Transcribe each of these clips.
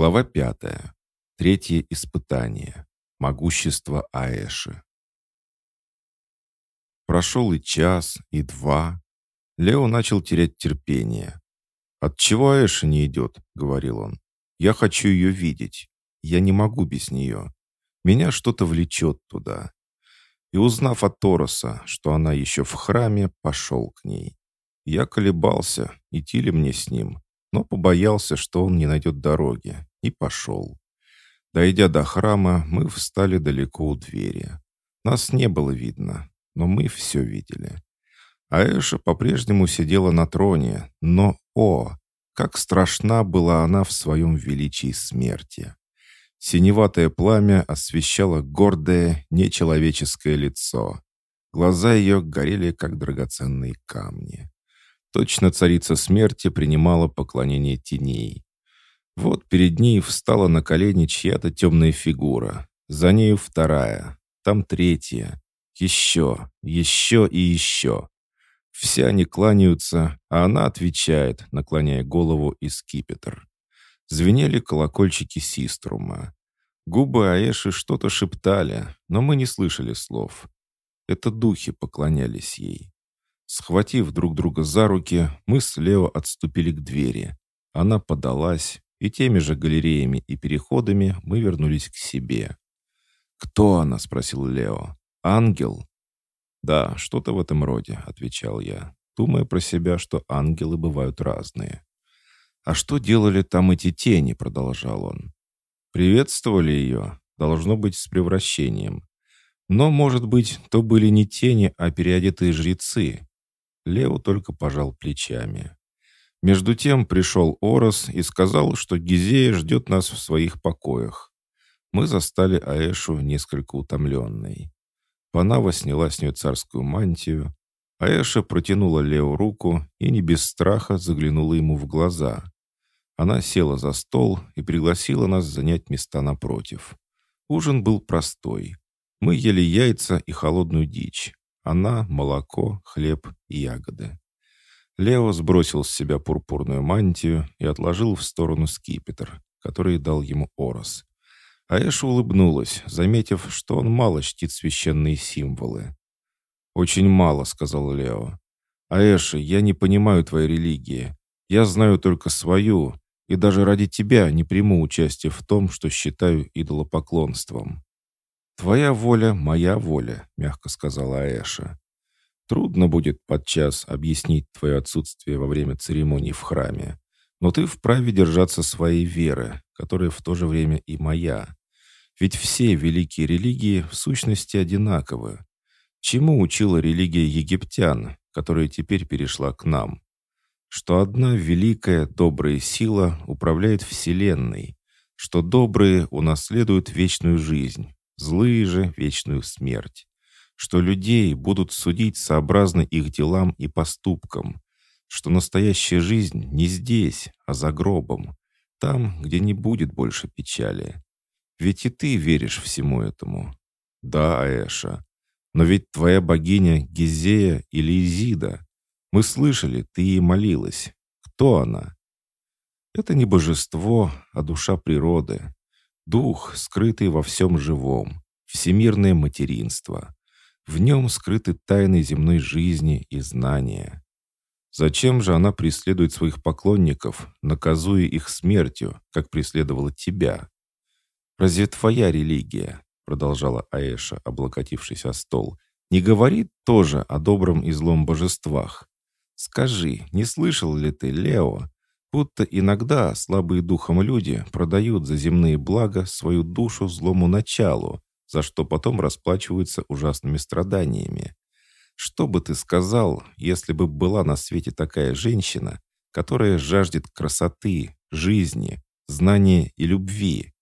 Глава пятая. Третье испытание. Могущество Аэши. Прошел и час, и два. Лео начал терять терпение. «От чего Аэша не идет?» — говорил он. «Я хочу ее видеть. Я не могу без нее. Меня что-то влечет туда». И узнав от Тороса, что она еще в храме, пошел к ней. Я колебался, идти ли мне с ним, но побоялся, что он не найдет дороги, и пошел. Дойдя до храма, мы встали далеко у двери. Нас не было видно, но мы все видели. Аэша по-прежнему сидела на троне, но, о, как страшна была она в своем величии смерти. Синеватое пламя освещало гордое, нечеловеческое лицо. Глаза ее горели, как драгоценные камни. Точно царица смерти принимала поклонение теней. Вот перед ней встала на колени чья-то темная фигура. За нею вторая. Там третья. Еще, еще и еще. Все они кланяются, а она отвечает, наклоняя голову и скипетр. Звенели колокольчики Систрума. Губы Аэши что-то шептали, но мы не слышали слов. Это духи поклонялись ей. Схватив друг друга за руки, мы с Лео отступили к двери. Она подалась, и теми же галереями и переходами мы вернулись к себе. «Кто она?» — спросил Лео. «Ангел?» «Да, что-то в этом роде», — отвечал я, думая про себя, что ангелы бывают разные. «А что делали там эти тени?» — продолжал он. «Приветствовали ее, должно быть, с превращением. Но, может быть, то были не тени, а переодетые жрецы, Лео только пожал плечами. Между тем пришел Орос и сказал, что Гизея ждет нас в своих покоях. Мы застали Аэшу несколько утомленной. Панава сняла с нее царскую мантию. Аэша протянула Лео руку и не без страха заглянула ему в глаза. Она села за стол и пригласила нас занять места напротив. Ужин был простой. Мы ели яйца и холодную дичь. Она, молоко, хлеб и ягоды. Лео сбросил с себя пурпурную мантию и отложил в сторону скипетр, который дал ему Орос. Аэша улыбнулась, заметив, что он мало чтит священные символы. «Очень мало», — сказал Лео. «Аэша, я не понимаю твоей религии. Я знаю только свою, и даже ради тебя не приму участие в том, что считаю идолопоклонством». «Твоя воля — моя воля», — мягко сказала Аэша. «Трудно будет подчас объяснить твое отсутствие во время церемонии в храме, но ты вправе держаться своей веры, которая в то же время и моя. Ведь все великие религии в сущности одинаковы. Чему учила религия египтян, которая теперь перешла к нам? Что одна великая добрая сила управляет Вселенной, что добрые унаследуют вечную жизнь, злые же — вечную смерть, что людей будут судить сообразно их делам и поступкам, что настоящая жизнь не здесь, а за гробом, там, где не будет больше печали. Ведь и ты веришь всему этому. Да, Аэша, но ведь твоя богиня Гизея или Изида. Мы слышали, ты ей молилась. Кто она? Это не божество, а душа природы. Дух, скрытый во всем живом, всемирное материнство. В нем скрыты тайны земной жизни и знания. Зачем же она преследует своих поклонников, наказуя их смертью, как преследовала тебя? Разве твоя религия, продолжала Аэша, облокотившись о стол, не говорит тоже о добром и злом божествах? Скажи, не слышал ли ты, Лео, Будто иногда слабые духом люди продают за земные блага свою душу злому началу, за что потом расплачиваются ужасными страданиями. Что бы ты сказал, если бы была на свете такая женщина, которая жаждет красоты, жизни, знания и любви?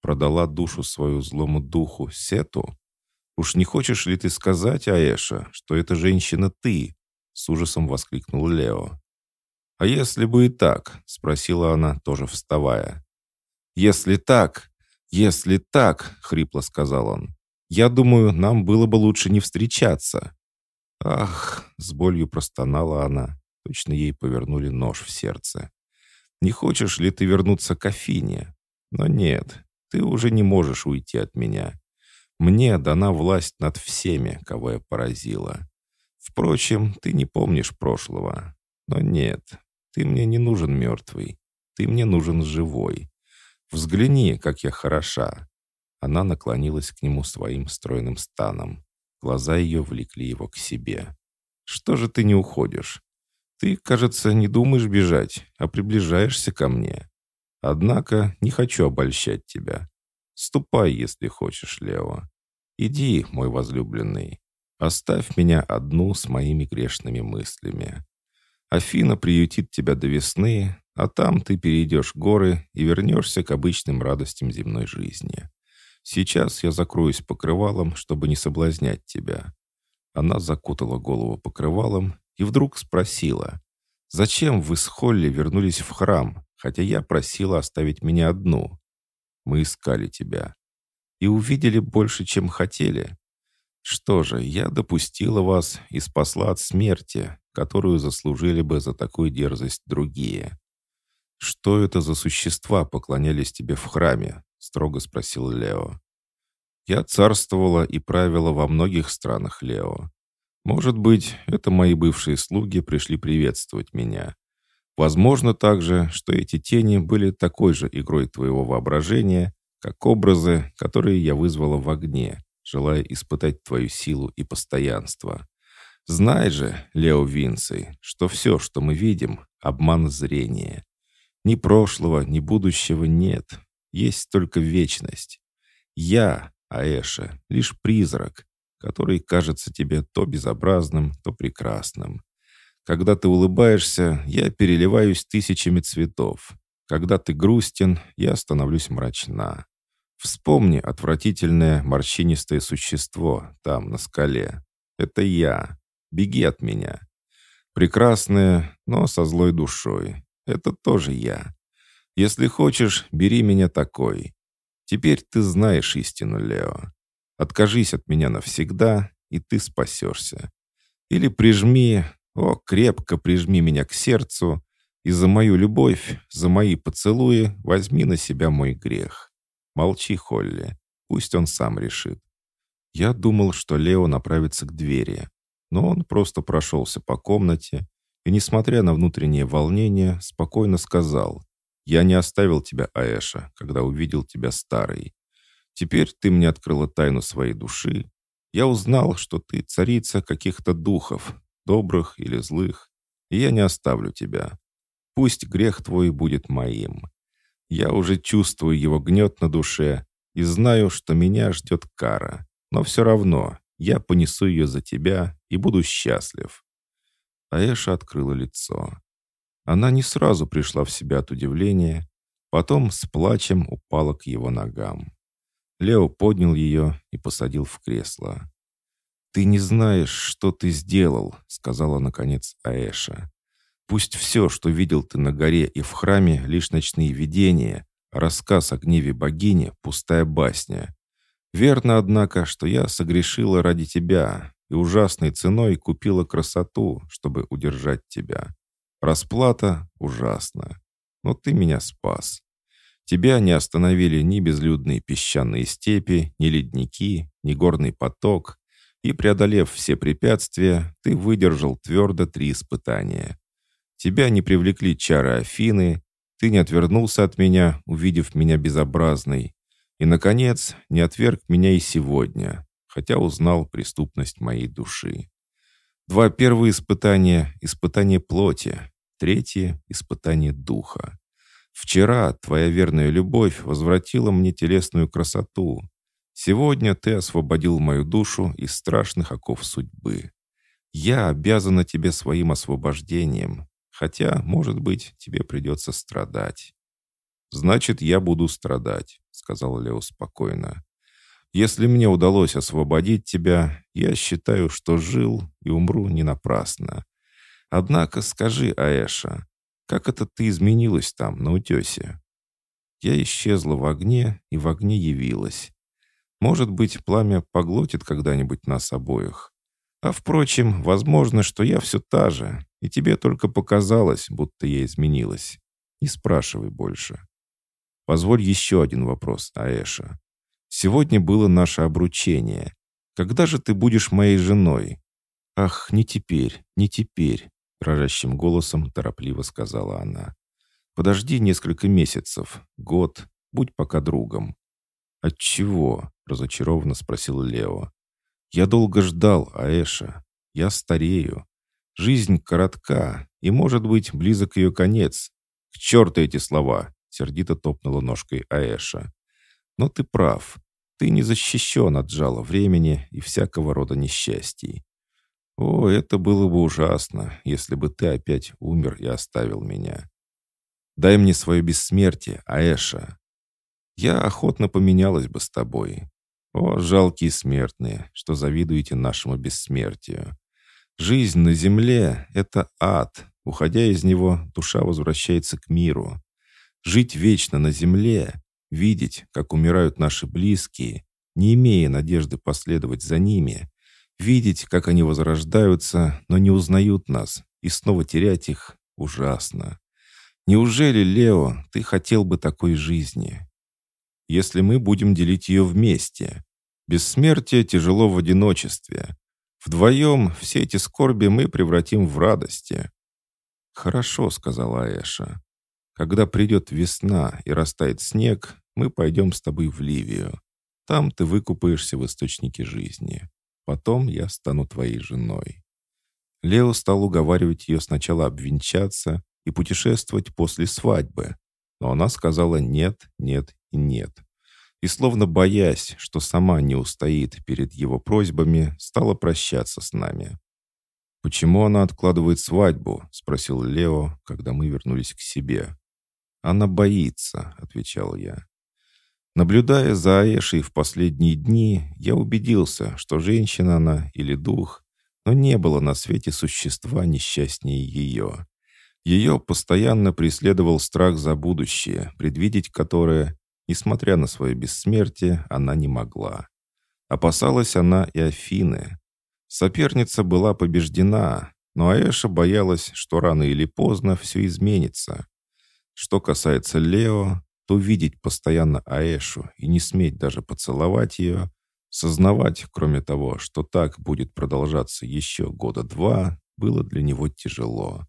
Продала душу свою злому духу Сету? Уж не хочешь ли ты сказать, Аэша, что эта женщина ты? С ужасом воскликнул Лео. «А если бы и так?» — спросила она, тоже вставая. «Если так, если так», — хрипло сказал он, «я думаю, нам было бы лучше не встречаться». «Ах!» — с болью простонала она. Точно ей повернули нож в сердце. «Не хочешь ли ты вернуться к Афине? Но нет, ты уже не можешь уйти от меня. Мне дана власть над всеми, кого я поразила. Впрочем, ты не помнишь прошлого. Но нет, ты мне не нужен мертвый. Ты мне нужен живой. Взгляни, как я хороша». Она наклонилась к нему своим стройным станом. Глаза ее влекли его к себе. «Что же ты не уходишь? Ты, кажется, не думаешь бежать, а приближаешься ко мне. Однако не хочу обольщать тебя. Ступай, если хочешь, Лео. Иди, мой возлюбленный. Оставь меня одну с моими грешными мыслями. Афина приютит тебя до весны, а там ты перейдешь горы и вернешься к обычным радостям земной жизни. Сейчас я закроюсь покрывалом, чтобы не соблазнять тебя». Она закутала голову покрывалом и вдруг спросила, «Зачем вы с Холли вернулись в храм, хотя я просила оставить меня одну? Мы искали тебя и увидели больше, чем хотели. Что же, я допустила вас и спасла от смерти, которую заслужили бы за такую дерзость другие. Что это за существа поклонялись тебе в храме? строго спросил Лео. Я царствовала и правила во многих странах, Лео. Может быть, это мои бывшие слуги пришли приветствовать меня. Возможно также, что эти тени были такой же игрой твоего воображения, как образы, которые я вызвала в огне, желая испытать твою силу и постоянство. Знай же, Лео Винций, что все, что мы видим, — обман зрения. Ни прошлого, ни будущего нет. Есть только вечность. Я, Аэша, лишь призрак, который кажется тебе то безобразным, то прекрасным. Когда ты улыбаешься, я переливаюсь тысячами цветов. Когда ты грустен, я становлюсь мрачна. Вспомни отвратительное морщинистое существо там, на скале. Это я. Беги от меня. Прекрасное, но со злой душой. Это тоже я. Если хочешь, бери меня такой. Теперь ты знаешь истину, Лео. Откажись от меня навсегда, и ты спасешься. Или прижми, о, крепко прижми меня к сердцу, и за мою любовь, за мои поцелуи возьми на себя мой грех. «Молчи, Холли. Пусть он сам решит». Я думал, что Лео направится к двери, но он просто прошелся по комнате и, несмотря на внутреннее волнение, спокойно сказал, «Я не оставил тебя, Аэша, когда увидел тебя старой. Теперь ты мне открыла тайну своей души. Я узнал, что ты царица каких-то духов, добрых или злых, и я не оставлю тебя. Пусть грех твой будет моим. Я уже чувствую его гнет на душе и знаю, что меня ждет кара. Но все равно я понесу ее за тебя и буду счастлив». Аэша открыла лицо. Она не сразу пришла в себя от удивления, потом с плачем упала к его ногам. Лео поднял ее и посадил в кресло. «Ты не знаешь, что ты сделал», — сказала наконец Аэша. Пусть все, что видел ты на горе и в храме, лишь ночные видения, рассказ о гневе богини — пустая басня. Верно, однако, что я согрешила ради тебя и ужасной ценой купила красоту, чтобы удержать тебя. Расплата ужасна, но ты меня спас. Тебя не остановили ни безлюдные песчаные степи, ни ледники, ни горный поток, и, преодолев все препятствия, ты выдержал твердо три испытания. Тебя не привлекли чары Афины, ты не отвернулся от меня, увидев меня безобразной. И, наконец, не отверг меня и сегодня, хотя узнал преступность моей души. Два первые испытания — испытание плоти, третье — испытание духа. Вчера твоя верная любовь возвратила мне телесную красоту. Сегодня ты освободил мою душу из страшных оков судьбы. Я обязана тебе своим освобождением, Хотя, может быть, тебе придется страдать». «Значит, я буду страдать», — сказал Лео спокойно. «Если мне удалось освободить тебя, я считаю, что жил и умру не напрасно. Однако скажи, Аэша, как это ты изменилась там, на утесе?» Я исчезла в огне и в огне явилась. Может быть, пламя поглотит когда-нибудь нас обоих. А впрочем, возможно, что я все та же, и тебе только показалось, будто я изменилась. Не спрашивай больше». Позволь еще один вопрос, Аэша. Сегодня было наше обручение. Когда же ты будешь моей женой?» «Ах, не теперь, не теперь», — дрожащим голосом торопливо сказала она. «Подожди несколько месяцев, год, будь пока другом». От чего? разочарованно спросил Лео. «Я долго ждал, Аэша. Я старею. Жизнь коротка, и, может быть, близок ее конец. К черту эти слова!» — сердито топнула ножкой Аэша. «Но ты прав. Ты не защищен от жала времени и всякого рода несчастий. О, это было бы ужасно, если бы ты опять умер и оставил меня. Дай мне свое бессмертие, Аэша. Я охотно поменялась бы с тобой. О, жалкие смертные, что завидуете нашему бессмертию. Жизнь на земле — это ад. Уходя из него, душа возвращается к миру. Жить вечно на земле видеть, как умирают наши близкие, не имея надежды последовать за ними, видеть, как они возрождаются, но не узнают нас, и снова терять их ужасно. Неужели, Лео, ты хотел бы такой жизни? Если мы будем делить ее вместе. Бессмертие тяжело в одиночестве. Вдвоем все эти скорби мы превратим в радости. «Хорошо», — сказала Эша. «Когда придет весна и растает снег, мы пойдем с тобой в Ливию. Там ты выкупаешься в источнике жизни. Потом я стану твоей женой». Лео стал уговаривать ее сначала обвенчаться и путешествовать после свадьбы, но она сказала «нет, нет и нет». И словно боясь, что сама не устоит перед его просьбами, стала прощаться с нами. «Почему она откладывает свадьбу?» — спросил Лео, когда мы вернулись к себе. «Она боится», — отвечал я. Наблюдая за Аэшей в последние дни, я убедился, что женщина она или дух, но не было на свете существа несчастнее ее. Ее постоянно преследовал страх за будущее, предвидеть которое, несмотря на свое бессмертие, она не могла. Опасалась она и Афины. Соперница была побеждена, но Аэша боялась, что рано или поздно все изменится. Что касается Лео, то видеть постоянно Аэшу и не сметь даже поцеловать ее, сознавать, кроме того, что так будет продолжаться еще года два, было для него тяжело.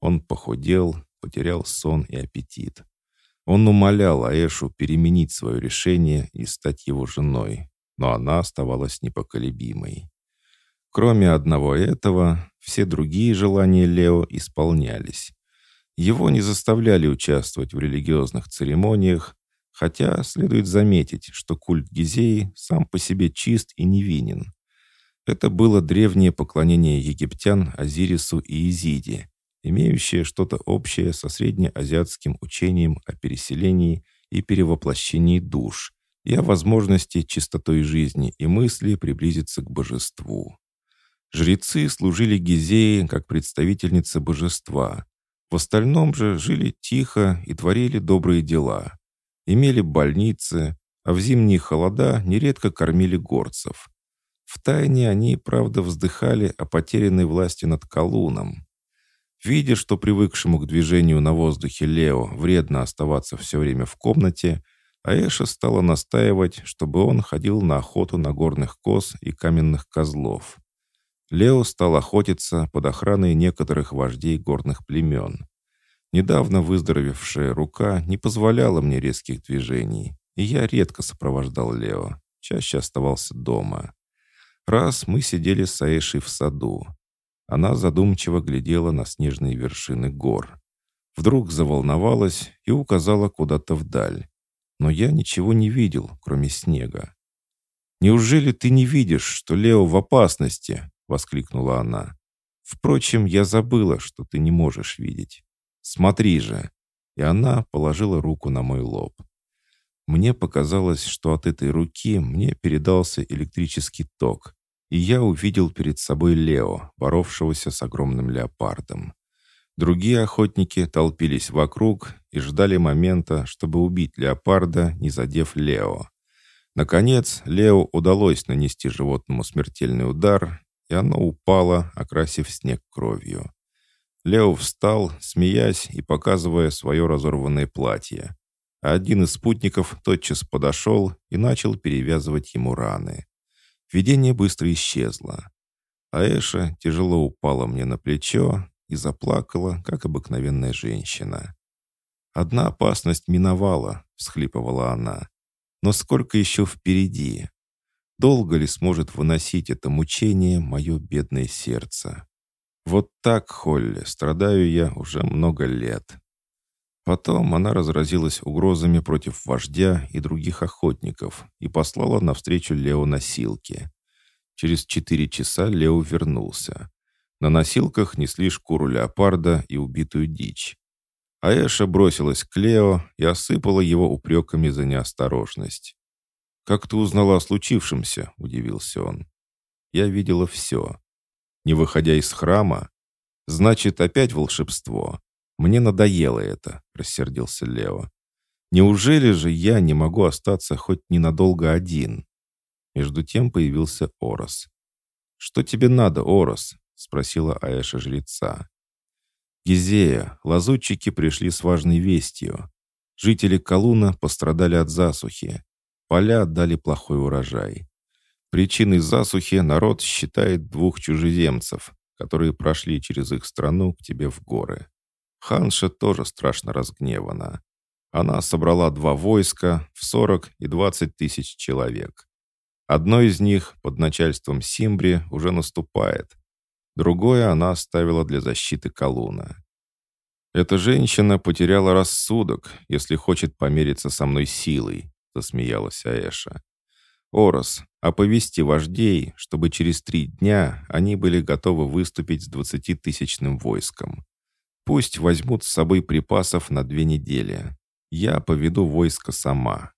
Он похудел, потерял сон и аппетит. Он умолял Аэшу переменить свое решение и стать его женой, но она оставалась непоколебимой. Кроме одного этого, все другие желания Лео исполнялись. Его не заставляли участвовать в религиозных церемониях, хотя следует заметить, что культ Гизеи сам по себе чист и невинен. Это было древнее поклонение египтян Азирису и Изиде, имеющее что-то общее со среднеазиатским учением о переселении и перевоплощении душ и о возможности чистотой жизни и мысли приблизиться к божеству. Жрецы служили Гизеи как представительницы божества, в остальном же жили тихо и творили добрые дела. Имели больницы, а в зимние холода нередко кормили горцев. Втайне они, правда, вздыхали о потерянной власти над Колуном. Видя, что привыкшему к движению на воздухе Лео вредно оставаться все время в комнате, Аэша стала настаивать, чтобы он ходил на охоту на горных коз и каменных козлов. Лео стал охотиться под охраной некоторых вождей горных племен. Недавно выздоровевшая рука не позволяла мне резких движений, и я редко сопровождал Лео, чаще оставался дома. Раз мы сидели с Аишей в саду. Она задумчиво глядела на снежные вершины гор. Вдруг заволновалась и указала куда-то вдаль. Но я ничего не видел, кроме снега. «Неужели ты не видишь, что Лео в опасности?» — воскликнула она. «Впрочем, я забыла, что ты не можешь видеть. Смотри же!» И она положила руку на мой лоб. Мне показалось, что от этой руки мне передался электрический ток, и я увидел перед собой Лео, боровшегося с огромным леопардом. Другие охотники толпились вокруг и ждали момента, чтобы убить леопарда, не задев Лео. Наконец, Лео удалось нанести животному смертельный удар, и оно упало, окрасив снег кровью. Лео встал, смеясь и показывая свое разорванное платье. Один из спутников тотчас подошел и начал перевязывать ему раны. Видение быстро исчезло. Аэша тяжело упала мне на плечо и заплакала, как обыкновенная женщина. «Одна опасность миновала», — всхлипывала она. «Но сколько еще впереди? Долго ли сможет выносить это мучение мое бедное сердце? Вот так, Холли, страдаю я уже много лет». Потом она разразилась угрозами против вождя и других охотников и послала навстречу Лео носилки. Через четыре часа Лео вернулся. На носилках несли шкуру леопарда и убитую дичь. Аэша бросилась к Лео и осыпала его упреками за неосторожность. «Как ты узнала о случившемся?» — удивился он. «Я видела все. Не выходя из храма? Значит, опять волшебство. Мне надоело это», — рассердился Лео. «Неужели же я не могу остаться хоть ненадолго один?» Между тем появился Орос. «Что тебе надо, Орос?» — спросила Аэша жреца. «Гизея, лазутчики пришли с важной вестью. Жители Калуна пострадали от засухи. Поля отдали плохой урожай. Причиной засухи народ считает двух чужеземцев, которые прошли через их страну к тебе в горы. Ханша тоже страшно разгневана. Она собрала два войска в 40 и 20 тысяч человек. Одно из них под начальством Симбри уже наступает. Другое она оставила для защиты Калуна. «Эта женщина потеряла рассудок, если хочет помериться со мной силой», — засмеялась Аэша. «Орос, оповести вождей, чтобы через три дня они были готовы выступить с двадцатитысячным войском. Пусть возьмут с собой припасов на две недели. Я поведу войско сама».